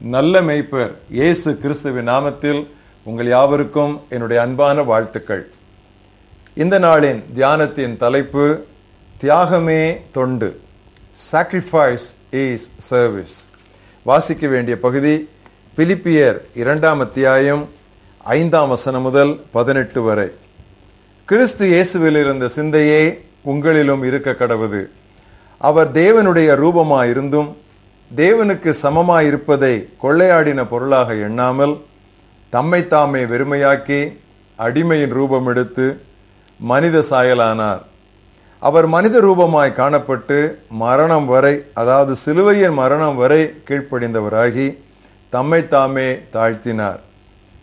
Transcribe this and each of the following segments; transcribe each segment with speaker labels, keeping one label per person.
Speaker 1: நல்ல மெய்ப்பர் இயேசு கிறிஸ்துவின் நாமத்தில் உங்கள் யாவருக்கும் என்னுடைய அன்பான வாழ்த்துக்கள். இந்த நாளின் தியானத்தின் தலைப்பு தியாகமே தொண்டு. சாக்ரிஃபைஸ் இஸ் சர்வீஸ் வாசிக்க வேண்டிய பகுதி பிலிப்பியர் இரண்டாம் அத்தியாயம் ஐந்தாம் வசனம் முதல் பதினெட்டு வரை. கிறிஸ்து இயேசுவில் இருந்த சிந்தையே உங்களிலும் இருக்க கடவுது. அவர் தேவனுடைய ரூபமாயிருந்தும் தேவனுக்கு சமமாயிருப்பதை கொள்ளையாடின பொருளாக எண்ணாமல் தம்மை தாமே வெறுமையாக்கி அடிமையின் ரூபம் எடுத்து மனித சாயலானார். அவர் மனித ரூபமாய் காணப்பட்டு மரணம் வரை அதாவது சிலுவையின் மரணம் வரை கீழ்ப்படிந்தவராகி தம்மை தாமே தாழ்த்தினார்.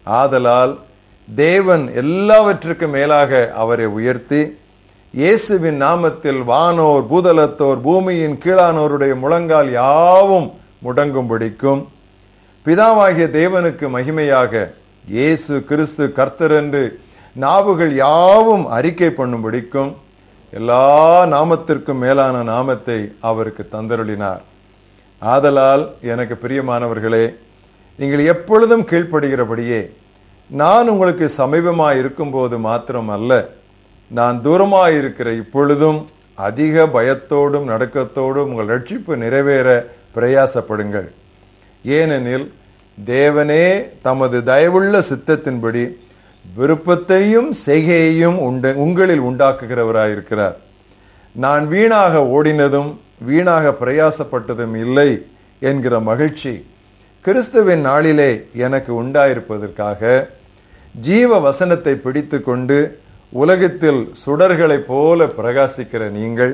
Speaker 1: ஆதலால் தேவன் எல்லாவற்றுக்கும் மேலாக அவரை உயர்த்தி இயேசுவின் நாமத்தில் வானோர் பூதலத்தோர் பூமியின் கீழானோருடைய முழங்கால் யாவும் முடங்கும்படிக்கும் பிதாவாகிய தேவனுக்கு மகிமையாக இயேசு கிறிஸ்து கர்த்தர் என்று நாவுகள் யாவும் அறிக்கை பண்ணும்படிக்கும் எல்லா நாமத்திற்கும் மேலான நாமத்தை அவருக்கு தந்தருளினார். ஆதலால் எனக்கு பிரியமானவர்களே நீங்கள் எப்பொழுதும் கீழ்ப்படுகிறபடியே நான் உங்களுக்கு சமீபமாக இருக்கும்போது மாத்திரம் அல்ல நான் தூரமாக இருக்கிற இப்பொழுதும் அதிக பயத்தோடும் நடுக்கத்தோடும் உங்கள் ரட்சிப்பு நிறைவேற பிரயாசப்படுங்கள். ஏனெனில் தேவனே தமது தயவுள்ள சித்தத்தின்படி விருப்பத்தையும் செய்கையையும் உண்டு உங்களில் உண்டாக்குகிறவராயிருக்கிறார். நான் வீணாக ஓடினதும் வீணாக பிரயாசப்பட்டதும் இல்லை என்கிற மகிழ்ச்சி கிறிஸ்துவின் நாளிலே எனக்கு உண்டாயிருப்பதற்காக ஜீவ வசனத்தை பிடித்து கொண்டு உலகத்தில் சுடர்களைப் போல பிரகாசிக்கிற நீங்கள்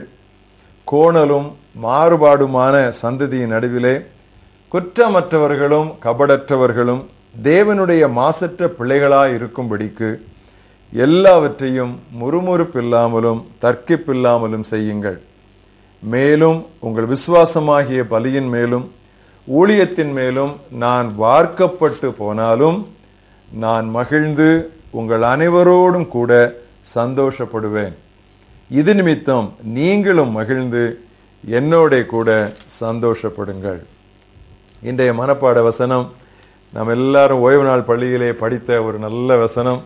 Speaker 1: கோணலும் மாறுபாடுமான சந்ததியின் நடுவிலே குற்றமற்றவர்களும் கபடற்றவர்களும் தேவனுடைய மாசற்ற பிள்ளைகளாய் இருக்கும்படிக்கு எல்லாவற்றையும் முறுமுறுப்பில்லாமலும் தர்க்கிப்பில்லாமலும் செய்யுங்கள். மேலும் உங்கள் விசுவாசமாகிய பலியின் மேலும் ஊழியத்தின் மேலும் நான் வார்க்கப்பட்டு போனாலும் நான் மகிழ்ந்து உங்கள் அனைவரோடும் கூட சந்தோஷப்படுவேன். இது நிமித்தம் நீங்களும் மகிழ்ந்து என்னோட கூட சந்தோஷப்படுங்கள். இன்றைய மனப்பாட வசனம் நாம் எல்லாரும் ஓய்வு நாள் பள்ளியிலே படித்த ஒரு நல்ல வசனம்.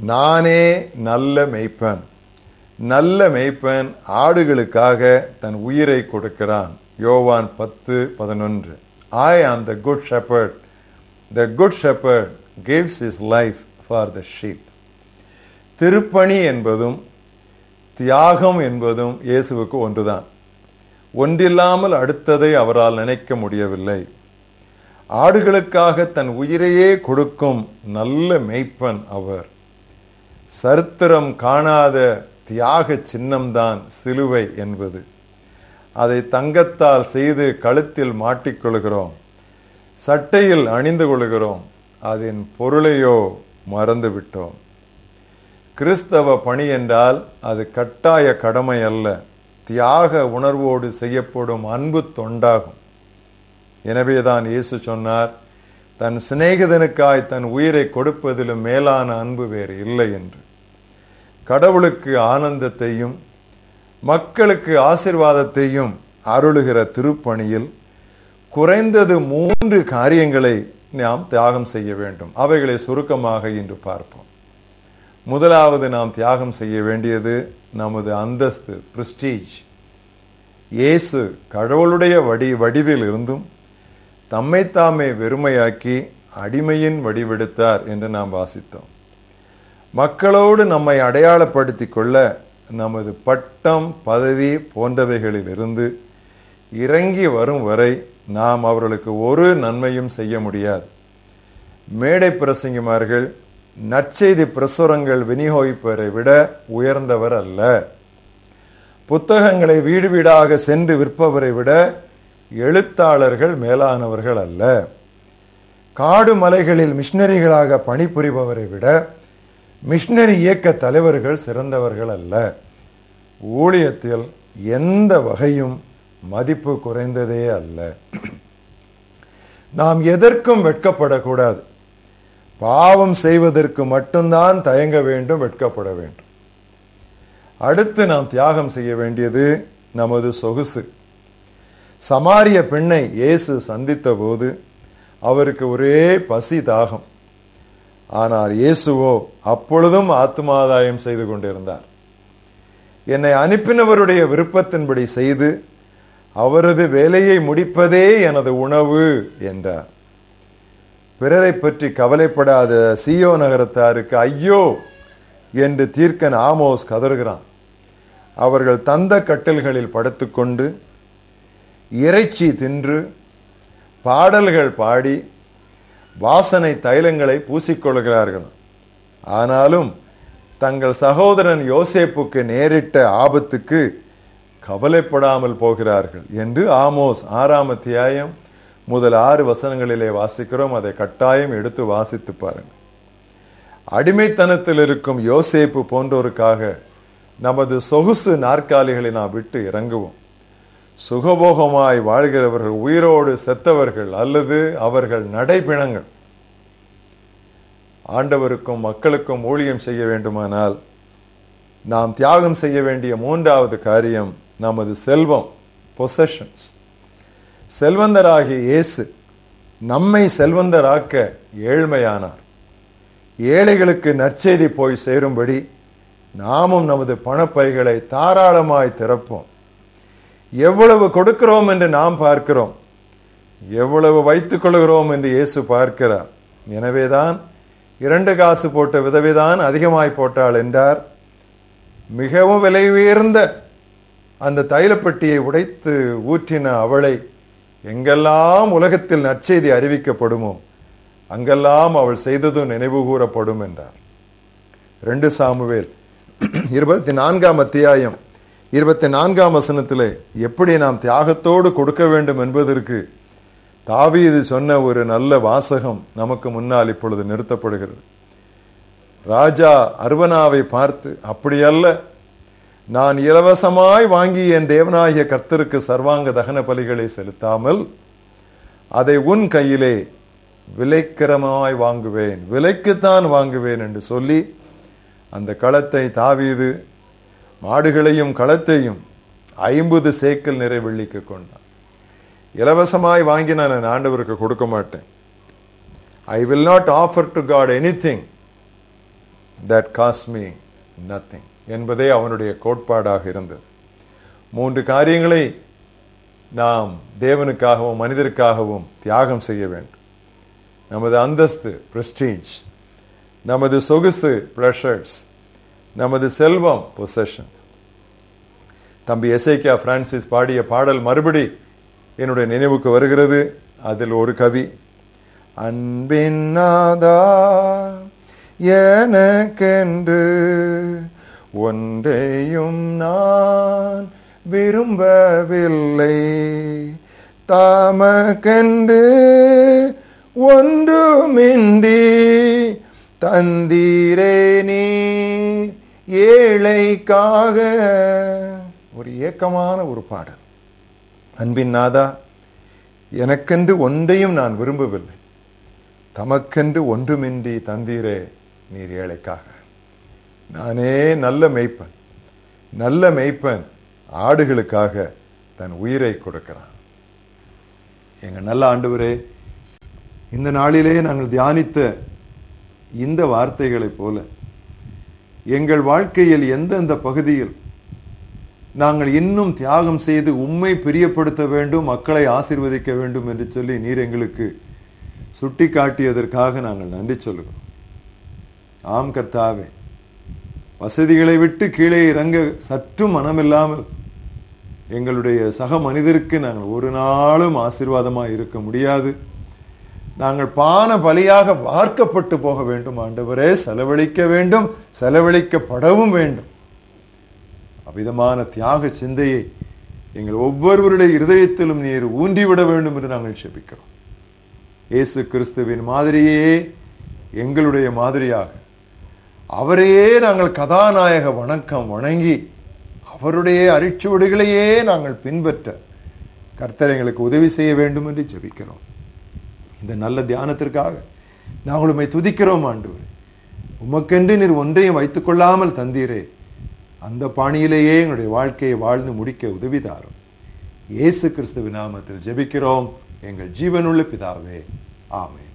Speaker 1: நானே நல்ல மெய்ப்பன். நல்ல மெய்ப்பன் ஆடுகளுக்காக தன் உயிரை கொடுக்கிறான். யோவான் பத்து பதினொன்று. I am the good shepherd the good shepherd gives his life for the sheep திருப்பணி என்பதும் தியாகம் என்பதும் இயேசுவுக்கு ஒன்றுதான். ஒன்றில்லாமல் அடுத்ததை அவரால் நினைக்க முடியவில்லை. ஆடுகளுக்காக தன் உயிரையே கொடுக்கும் நல்ல மெய்ப்பன் அவர். சரித்திரம் காணாத தியாக சின்னம்தான் சிலுவை என்பது. அதை தங்கத்தால் செய்து கழுத்தில் மாட்டிக்கொள்கிறோம் சட்டையில் அணிந்து கொள்கிறோம். அதன் பொருளையோ மறந்துவிட்டோம். கிறிஸ்தவ பணி என்றால் அது கட்டாய கடமை அல்ல. தியாக உணர்வோடு செய்யப்படும் அன்பு தொண்டாகும். எனவேதான் இயேசு சொன்னார் தன் சிநேகிதனுக்காய் தன் உயிரை கொடுப்பதிலும் மேலான அன்பு வேறு இல்லை என்று. கடவுளுக்கு ஆனந்தத்தையும் மக்களுக்கு ஆசிர்வாதத்தையும் அருளுகிற திருப்பணியில் குறைந்தது மூன்று காரியங்களை நாம் தியாகம் செய்ய வேண்டும். அவைகளை சுருக்கமாக இன்று பார்ப்போம். முதலாவது நாம் தியாகம் செய்ய வேண்டியது நமது அந்தஸ்து பிரிஸ்டீஜ் இயேசு கடவுளுடைய வடி வடிவில் இருந்தும் தம்மை தாமே வெறுமையாக்கி அடிமையின் வடிவெடுத்தார் என்று நாம் வாசித்தோம். மக்களோடு நம்மை அடையாளப்படுத்தி கொள்ள நமது பட்டம் பதவி போன்றவைகளில் இருந்து இறங்கி வரும் வரை நாம் அவர்களுக்கு ஒரு நன்மையும் செய்ய முடியாது. மேடை பிரசங்கிமார்கள் நற்செய்தி பிரசுரங்கள் விநியோகிப்பவரை விட உயர்ந்தவர் அல்ல. புத்தகங்களை வீடு வீடாக சென்று விற்பவரை விட எழுத்தாளர்கள் மேலானவர்கள் அல்ல. காடு மலைகளில் மிஷினரிகளாக பணிபுரிபவரை விட மிஷினரி இயக்க தலைவர்கள் சிறந்தவர்கள் அல்ல. ஊழியத்தில் எந்த வகையும் மதிப்பு குறைந்ததே அல்ல. நாம் எதற்கும் வெட்கப்படக்கூடாது. பாவம் செய்வதற்கு மட்டும்தான் தயங்க வேண்டும் வெட்கப்பட வேண்டும். அடுத்து நாம் தியாகம் செய்ய வேண்டியது நமது சொகுசு. சமாரிய பெண்ணை இயேசு சந்தித்த போது அவருக்கு ஒரே பசி தாகம். ஆனால் இயேசுவோ அப்பொழுதும் ஆத்மாதாயம் செய்து கொண்டிருந்தார். என்னை அனுப்பினவருடைய விருப்பத்தின்படி செய்து அவரது வேலையை முடிப்பதே எனது உணவு என்றார். பிறரை பற்றி கவலைப்படாத சியோ நகரத்தாருக்கு ஐயோ என்று தீர்க்கன் ஆமோஸ் கதறுகிறான். அவர்கள் தந்த கட்டில்களில் படுத்துக்கொண்டு இறைச்சி தின்று பாடல்கள் பாடி வாசனை தைலங்களை பூசிக்கொள்கிறார்கள். ஆனாலும் தங்கள் சகோதரன் யோசேப்புக்கு நேரிட்ட ஆபத்துக்கு கவலைப்படாமல் போகிறார்கள் என்று ஆமோஸ் ஆறாம் அத்தியாயம் முதல் ஆறு வசனங்களிலே வாசிக்கிறோம். அதை கட்டாயம் எடுத்து வாசித்து பாருங்கள் அடிமைத்தனத்தில் இருக்கும் யோசேப்பு போன்றோருக்காக நமது சொகுசு நாற்காலிகளை நாம் விட்டு இறங்குவோம். சுகபோகமாய் வாழ்கிறவர்கள் உயிரோடு செத்தவர்கள் அல்லது அவர்கள் நடைபிணங்கள் ஆண்டவருக்கும் மக்களுக்கும் ஊழியம் செய்ய வேண்டுமானால் நாம் தியாகம் செய்ய வேண்டிய மூன்றாவது காரியம் நமது செல்வம் பொசஷன்ஸ் செல்வந்தராகிய இயேசு நம்மை செல்வந்தராக்க ஏழ்மையானார். ஏழைகளுக்கு நற்செய்தி போய் சேரும்படி நாமும் நமது பணப்பைகளை தாராளமாய் திறப்போம். எவ்வளவு கொடுக்கிறோம் என்று நாம் பார்க்கிறோம். எவ்வளவு வைத்துக் கொள்கிறோம் என்று இயேசு பார்க்கிறார். எனவேதான் இரண்டு காசு போட்ட விதவிதான் அதிகமாய் போட்டாள் என்றார். மிகவும் விலை உயர்ந்த அந்த தைலப்பட்டியை உடைத்து ஊற்றின அவளை எங்கெல்லாம் உலகத்தில் நற்செய்தி அறிவிக்கப்படுமோ அங்கெல்லாம் அவள் செய்ததும் நினைவு கூறப்படும் என்றார். ரெண்டு சாமுவேல் இருபத்தி நான்காம் அத்தியாயம் இருபத்தி நான்காம் வசனத்திலே எப்படி நாம் தியாகத்தோடு கொடுக்க வேண்டும் என்பதற்கு தாவீது சொன்ன ஒரு நல்ல வாசகம் நமக்கு முன்னால் இப்பொழுது நிறுத்தப்படுகிறது. ராஜா அர்வனாவை பார்த்து அப்படியல்ல நான் இலவசமாய் வாங்கி என் தேவனாகிய கர்த்தருக்கு சர்வாங்க தகன பலிகளை செலுத்தாமல் அதை உன் கையிலே விலைக்கிரமாய் வாங்குவேன் விலைக்குத்தான் வாங்குவேன் என்று சொல்லி அந்த களத்தை தாவீது மாடுகளையும் களத்தையும் ஐம்பது சேக்கல் நிறை வெள்ளிக்கு கொண்டான். இலவசமாய் வாங்கி நான் என் ஆண்டவருக்கு கொடுக்க மாட்டேன். I will not offer to God anything that cost me nothing என்பதே அவனுடைய கோட்பாடாக இருந்தது. மூன்று காரியங்களை நாம் தேவனுக்காகவும் மனிதருக்காகவும் தியாகம் செய்ய வேண்டும். நமது அந்தஸ்து பிரஸ்டீஜ் நமது சொகுசு ப்ளஷர்ஸ் நமது செல்வம் பொசஷன் தம்பி எசைக்கியா பிரான்சிஸ் பாடிய பாடல் மறுபடி என்னுடைய நினைவுக்கு வருகிறது. அதில் ஒரு கவி அன்பின் நாதா எனக்கென்று ஒன்றையும் நான் விரும்பவில்லை. தாமக்கென்று ஒன்றுமின்றி தந்தீரே நீ ஏழைக்காக. ஒரு ஏக்கமான ஒரு பாடல். அன்பின் நாதா எனக்கென்று ஒன்றையும் நான் விரும்பவில்லை. தமக்கென்று ஒன்றுமின்றி தந்தீரே நீர் ஏழைக்காக. நானே நல்ல மெய்ப்பன். நல்ல மெய்ப்பன் ஆடுகளுக்காக தன் உயிரை கொடுக்கிறான். எங்க நல்ல ஆண்டவரே இந்த நாளிலே நாங்கள் தியானித்த இந்த வார்த்தைகளைப் போல எங்கள் வாழ்க்கையில் எந்தெந்த பகுதியில் நாங்கள் இன்னும் தியாகம் செய்து உண்மை பிரியப்படுத்த வேண்டும் மக்களை ஆசிர்வதிக்க வேண்டும் என்று சொல்லி நீர் எங்களுக்கு சுட்டி காட்டியதற்காக நாங்கள் நன்றி சொல்லுகிறோம். ஆம் கர்த்தாவே வசதிகளை விட்டு கீழே இறங்க சற்றும் மனமில்லாமல் எங்களுடைய சக மனிதருக்கு நாங்கள் ஒரு நாளும் ஆசீர்வாதமாக இருக்க முடியாது. நாங்கள் பான பலியாக பார்க்கப்பட்டு போக வேண்டும். ஆண்டவரே செலவழிக்க வேண்டும் செலவழிக்கப்படவும் வேண்டும். அவ்விதமான தியாக சிந்தையை எங்கள் ஒவ்வொருவருடைய இருதயத்திலும் நீர் ஊன்றிவிட வேண்டும் என்று நாங்கள் செபிக்கிறோம். இயேசு கிறிஸ்துவின் மாதிரியே எங்களுடைய மாதிரியாக அவரையே நாங்கள் கதாநாயக வணக்கம் வணங்கி அவருடைய அரிச்சுவடுகளையே நாங்கள் பின்பற்ற கர்த்தர் எங்களுக்கு உதவி செய்ய வேண்டும் என்று ஜெபிக்கிறோம். இந்த நல்ல தியானத்திற்காக நாங்கள் உண்மை துதிக்கிறோம் ஆண்டவர். உமக்கென்று நீர் ஒன்றையும் வைத்துக் கொள்ளாமல் தந்தீரே. அந்த பாணியிலேயே எங்களுடைய வாழ்க்கையை வாழ்ந்து முடிக்க உதவி தாரும். இயேசு கிறிஸ்துவ நாமத்தில் ஜெபிக்கிறோம். எங்கள் ஜீவனுள்ள பிதாவே.
Speaker 2: ஆமே